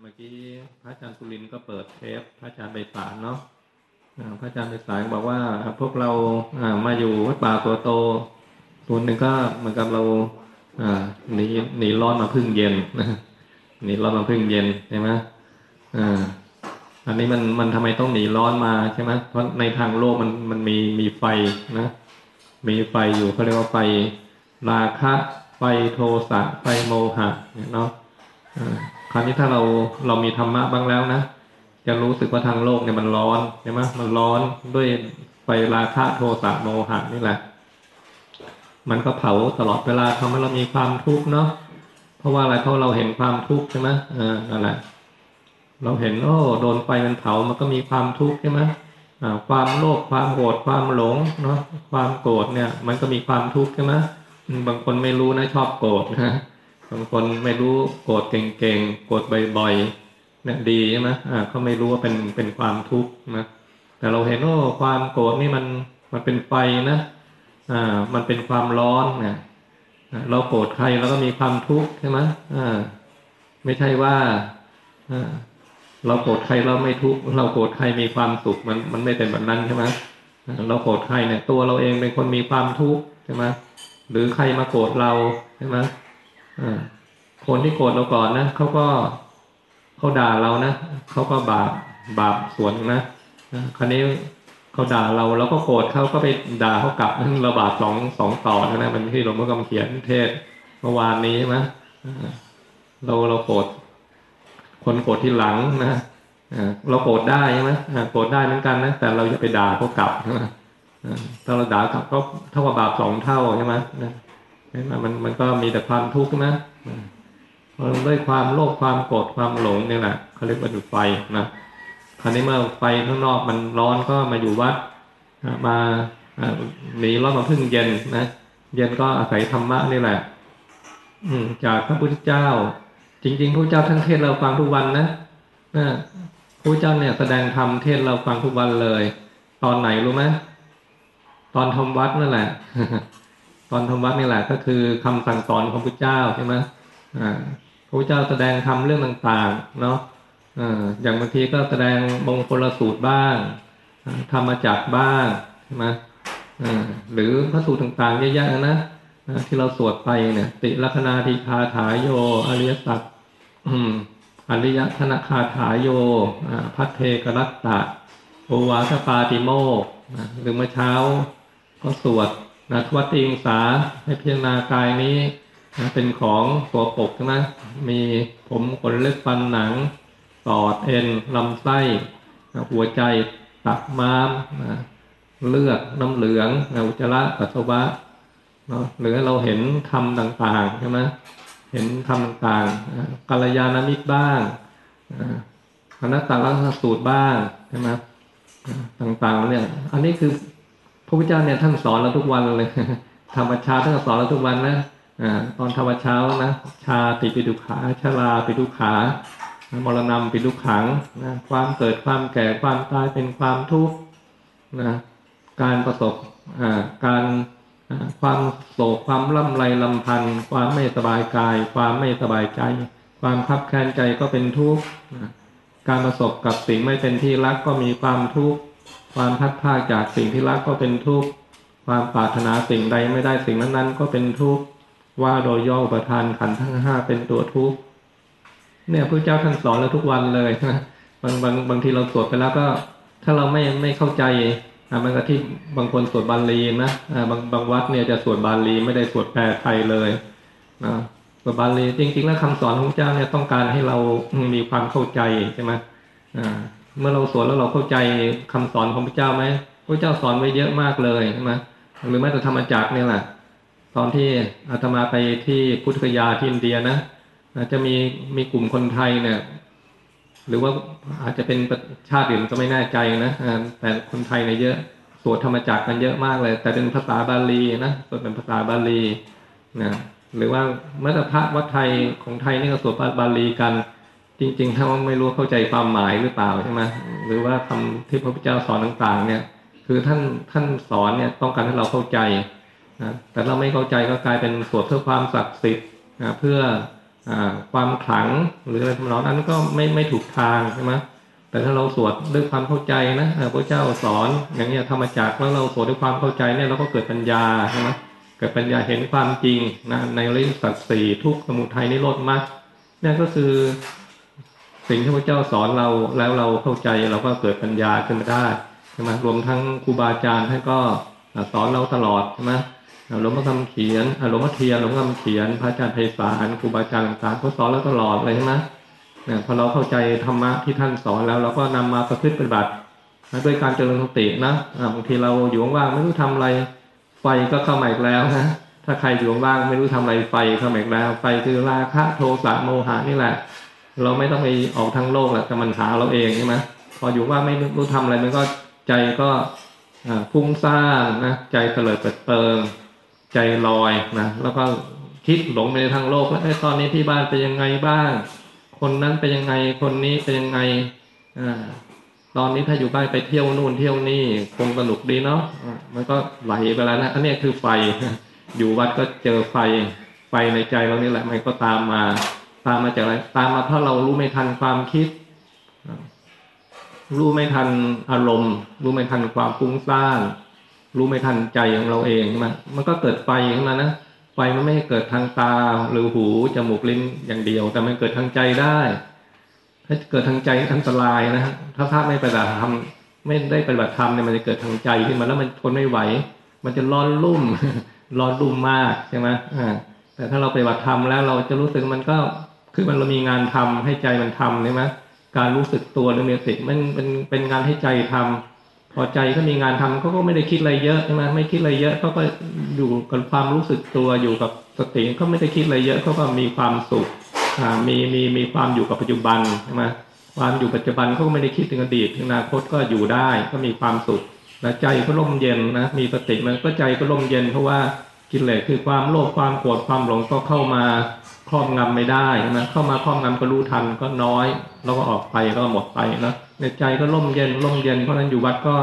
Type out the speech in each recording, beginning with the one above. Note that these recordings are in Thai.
เมื่อกี้พระอาจารย์สุรินทร์ก็เปิดเทปพระอาจารย์ไปสารเนาะพระอาจารย์ไปสารบอกว่าพวกเรามาอยู่วัดป่าตัวโตส่วนหนึ่งก็เหมือนกับเราหนีหนีร้อนมาพึ่งเย็นนะหนีร้อนมาพึ่งเย็นใช่ไหมอ่าอันนี้มันมันทำไมต้องหนีร้อนมาใช่ไหมเพราะในทางโลกมันมันมีมีไฟนะ มีไฟอยู่เขาเรียกว่าไฟราคะ ไฟโทสะไฟโมหะเนาะ ราวนี้ถ้าเราเรามีธรรมะบ้างแล้วนะจะรู้สึกว่าทางโลกเนี่ยมันร้อนใช่ไหมมันร้อนด้วยไฟราคะโทสะโมหะนี่แหละ มันก็เผาตลอดเวลาทำให้เรามีความทุกข์เนาะเพราะว่าอะไรเพราะเราเห็นความทุกข์ใช่ไหมเออนั่นแหละเราเห็นโอ้โดนไฟมันเผามันก็มีความทุกข์ใช่ไหมอ่าความโลภความโกรธความหลงเนาะความโกรธเนี่ย มันก็มีความทุกข์ใช่ไหมบางคนไม่รู้นะชอบโกรธนะางคนไม่รู้โกรธเก่งๆ โกรธบ่อยๆเนี่ยดีใช่ไหมอ่าเขาไม่รู้ว่าเป็นเป็นความทุกข์นะแต่เราเห็นว่าความโกรธนี่มันมันเป็นไฟนะอ่ามันเป็นความร้อนเนี่ยเราโกรธใครเราก็มีความทุกข์ใช่ไหมอ่าไม่ใช่ว่าอ่าเราโกรธใครเราไม่ทุกข์เราโกรธใครมีความสุขมันมันไม่เป็นแบบนั้นใช่ไหมเราโกรธใครเนี่ย ตัวเราเองเป็นคนมีความทุกข์ใช่ไหมหรือใครมาโกรธเราใช่ไหม คนที่โกรธเราก่อนนะเขาก็เขาด่าเรานะเขาก็บาปบาปสวนนะคราวนี้เขาด่าเราเราก็โกรธเขาก็ไปด่าเขากลับเราบาปสองสองต่อนะมันที่หลวงพ่อกำเขียนเทศเมื่อวานนี้ใช่ไหมเราเราโกรธคนโกรธที่หลังนะเราโกรธได้ใช่ไหมโกรธได้เหมือนกันนะแต่เราอย่าไปด่าเขากลับนะอ่าถ้าเราด่ากลับก็เท่ากับบาปสองเท่าใช่ไหมนะ ห็นไหมมันมันก็มีแต่ความทุกข์นะอ่าเพราะด้วยความโลภความโกรธความหลงเนี่ยแหละเขาเรียกว่าจุดไฟนะคราวนี้เมื่อไฟข้างนอกมันร้อนก็มาอยู่วัดมาหนีร้อนมาพึ่งเย็นนะเย็นก็อาศัยธรรมะนี่แหละ อืม จากพระพุทธเจ้า จริง ๆพระพุทธเจ้าท่านเทศเราฟังทุกวันนะนะพระเจ้าเนี่ยแสดงธรรมเทศเราฟังทุกวันเลย ตอนไหนรู้ไหมตอนทำวัดนั่นแหละ ตอนทำวัดนี่แหละก็คือคำสั่งสอนของพระเจ้าใช่ไหมอ่าพระเจ้าแสดงทำเรื่องต่างๆ เนาะอย่างบางทีก็แสดงมงคลสูตรบ้างอ่าธรรมจักบ้างใช่ไหมอ่าหรือพระสูตรต่างๆเยอะแยะนะที่เราสวดไปเนี่ยติลัคนาธิคาถาโย อริยสัจอืมอริยธนคาถาโยพัทเทกรัตตะโอวาทปาติโมกหรือเมื่อเช้าก็สวด นะทวติงสาให้พิจารณากายนี้นะเป็นของตัวปกใช่ไหมมีผมขนเล็บฟันหนังปอดเอ็นลำไส้นะหัวใจตับม้ามนะเลือดน้ำเหลืองนะอุจจาระปัสสาวะเนาะหรือเราเห็นธรรมต่างๆใช่ไหมเห็นธรรมต่างๆอ่ากัลยาณมิตรบ้างอ่าอนัตตลักษณสูตรบ้างใช่ไหมต่างๆเนี่ยอันนี้คือ พระพุทธเจ้าเนี่ยท่านสอนเราทุกวันเลยธรรมชาท่านสอนเราทุกวันนะอตอนธรรมเช้านะชาติปิดุขาชาลาปิดุขามรณะปิดุขังนะความเกิดความแก่ความตายเป็นความทุกข์นะการประสบการความโศกความล่ำไรลำพันธ์ความไม่สบายกาย ความไม่สบายใจ ความคับแค้นใจก็เป็นทุกข์การประสบกับสิ่งไม่เป็นที่รักก็มีความทุกข์ ความพัดพาจากสิ่งที่รักก็เป็นทุกข์ความปรารถนาสิ่งใดไม่ได้สิ่งนั้นๆ ก็เป็นทุกข์ว่าโดยย่ออุปทานขันทั้งห้าเป็นตัวทุกข์เนี่ยพระเจ้าท่านสอนเราทุกวันเลยนะบางบางบางทีเราสวดไปแล้วก็ ถ้าเราไม่ไม่เข้าใจอะมันก็ที่บางคนสวดบาลีนะอ่าบางบางวัดเนี่ยจะสวดบาลีไม่ได้สวดแปลไทยเลยนะสวดบาลีจริง ๆ แล้วคำสอนของพระเจ้าเนี่ยต้องการให้เรามีความเข้าใจใช่ไหมอ่า เมื่อเราสวดแล้วเราเข้าใจคำสอนของพระเจ้าไหมพระเจ้าสอนไว้เยอะมากเลยใช่ไหมหรือแม้แต่ธรรมจักรเนี่ยแหละตอนที่อาตมาไปที่พุทธคยาที่อินเดียนะจะมีมีกลุ่มคนไทยเนี่ย หรือว่าอาจจะเป็นชาติอื่นก็ไม่แน่ใจนะแต่คนไทยเนี่ยเยอะสวดธรรมจักรกันเยอะมากเลย แต่เป็นภาษาบาลีนะสวดเป็นภาษาบาลีนะหรือว่าแม้แต่พระวัดไทยของไทยนี่ก็สวดบาลีกัน จริงๆ ถ้าว่าไม่รู้เข้าใจความหมายหรือเปล่าใช่ไหมหรือว่าคำที่พระพุทธเจ้าสอนต่างๆ เนี่ย คือท่านท่านสอนเนี่ยต้องการให้เราเข้าใจนะแต่เราไม่เข้าใจก็กลายเป็นสวดเพื่อความศักดิ์สิทธิ์นะเพื่ออความขลังหรืออะไรทำนองนั้นก็ไม่ไม่ถูกทางใช่ไหมแต่ถ้าเราสวดด้วยความเข้าใจนะพระเจ้าสอนอย่างเงี้ธรรมจักรแล้วเราสวดด้วยความเข้าใจเนี่ยเราก็เกิดปัญญาใช่ไหมเกิดปัญญาเห็นความจริงนะในอริยสัจสี่ทุกสมุทัยนิโรธมรรคนี่นก็คือ สิ่งที่พระเจ้าสอนเราแล้วเราเข้าใจเราก็เกิดปัญญาขึ้นมาได้ใช่ไหมรวมทั้งครูบาอาจารย์ท่านก็สอนเราตลอดใช่ไหมหลวงพ่อคำเขียนหลวงพ่อเทียนหลวงพ่อคำเขียน พระอาจารย์ไพศาลครูบาอาจารย์ต่างๆเขาสอนเราตลอดเลยใช่ไหมเนี่ยพอเราเข้าใจธรรมะที่ท่านสอนแล้วเราก็นำมาประพฤติปฏิบัติด้วยการเจริญสตินะบางทีเราอยู่ว่างๆไม่รู้ทำอะไรไฟก็เข้ามาอีกแล้วนะถ้าใครอยู่ว่างไม่รู้ทำอะไรไฟเข้ามาอีกแล้ว ไฟคือราคะโทสะโมหะนี่แหละ เราไม่ต้องไปออกทางโลกแหละแต่มันหาเราเองใช่ไหมพออยู่ว่าไม่รู้ทำอะไรมันก็ใจก็อ่าฟุ้านนะใจเตลิดเปิดเปิงใจลอยนะแล้วก็คิดหลงไปในทางโลกแล้วเอ้ยตอนนี้ที่บ้านเป็นยังไงบ้าง คนนั้นเป็นยังไงคนนี้เป็นยังไงอ่าตอนนี้ถ้าอยู่บ้านไปเที่ยวนู่นเที่ยวนี่คงสนุกดีเนาะมันก็ไหลไปแล้วนะอันนี้คือไฟ อยู่วัดก็เจอไฟไฟในใจเรานี่แหละมันก็ตามมา ตามมาจากอะไรตามมาเพราะเรารู้ไม่ทันความคิด รู้ไม่ทันอารมณ์ รู้ไม่ทันความฟุ้งซ่านรู้ไม่ทันใจของเราเองมันมันก็เกิดไฟขึ้นมานะไฟมันไม่เกิดทางตาหรือหูจมูกลิ้นอย่างเดียว แต่มันเกิดทางใจได้ ถ้าเกิดทางใจอันตรายนะฮะถ้าพระไม่ปฏิบัติธรรมไม่ได้ปฏิบัติธรรมเนี่ยมันจะเกิดทางใจขึ้นมาแล้วมันทนไม่ไหว มันจะร้อนรุ่มร้อนรุ่มมากใช่ไหมอ่าแต่ถ้าเราปฏิบัติธรรมแล้วเราจะรู้สึกมันก็ คือมันเรามีงานทำให้ใจมันทำใช่ไหมการรู้สึกตัวหรือมีสติมันเป็นเป็นงานให้ใจทำพอใจก็มีงานทำเขาก็ไม่ได้คิดอะไรเยอะใช่ไหมไม่คิดอะไรเยอะเขาก็อยู่กับความรู้สึกตัวอยู่กับสติเขาไม่ได้คิดอะไรเยอะเขาก็มีความสุขมีมีมีความอยู่กับปัจจุบันใช่ไหมความอยู่ปัจจุบันเขาก็ไม่ได้คิดถึงอดีตถึงอนาคตก็อยู่ได้ก็มีความสุขและใจก็ร่มเย็นนะมีสติมันก็ใจก็ร่มเย็นเพราะว่ากิเลสคือความโลภความโกรธความหลงก็เข้ามา ครอบงำไม่ได้นะเข้ามาครอบงำก็รู้ทันก็น้อย แล้วก็ออกไปก็หมดไปนะในใจก็ร่มเย็นร่มเย็นเพราะฉะนั้นอยู่วัดก็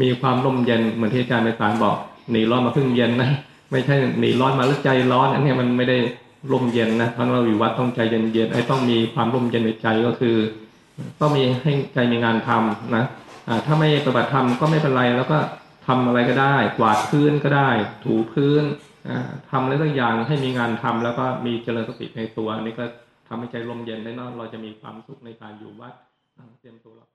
มีความร่มเย็นเหมือนที่อาจารย์ไปสารบอกหนีร้อนมาพึ่งเย็นนะไม่ใช่หนีร้อนมาแล้วใจร้อนอันนี้มันไม่ได้ร่มเย็นนะเพราะเราอยู่วัดต้องใจเย็นๆไอ้ต้องมีความร่มเย็นในใจก็คือต้องมีให้ใจมีงานทำนะถ้าไม่ปฏิบัติธรรมก็ไม่เป็นไรแล้วก็ทำอะไรก็ได้ กวาดพื้นก็ได้ ถูพื้น ทำอะไรสักอย่างให้มีงานทำแล้วก็มีเจริญสติในตัวนี่ก็ทำให้ใจลมเย็นได้เนอะเราจะมีความสุขในการอยู่วัดเตรียมตัวรับ